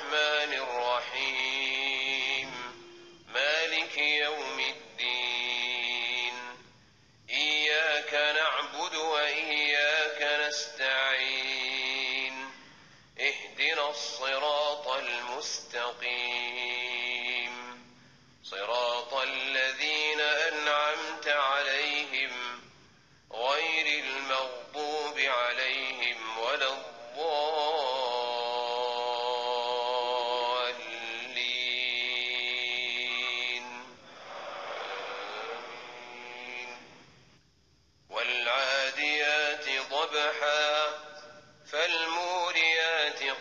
الرحمن الرحيم. مالك يوم الدين. إياك نعبد وإياك نستعين. اهدنا الصراط المستقيم. صراط الذي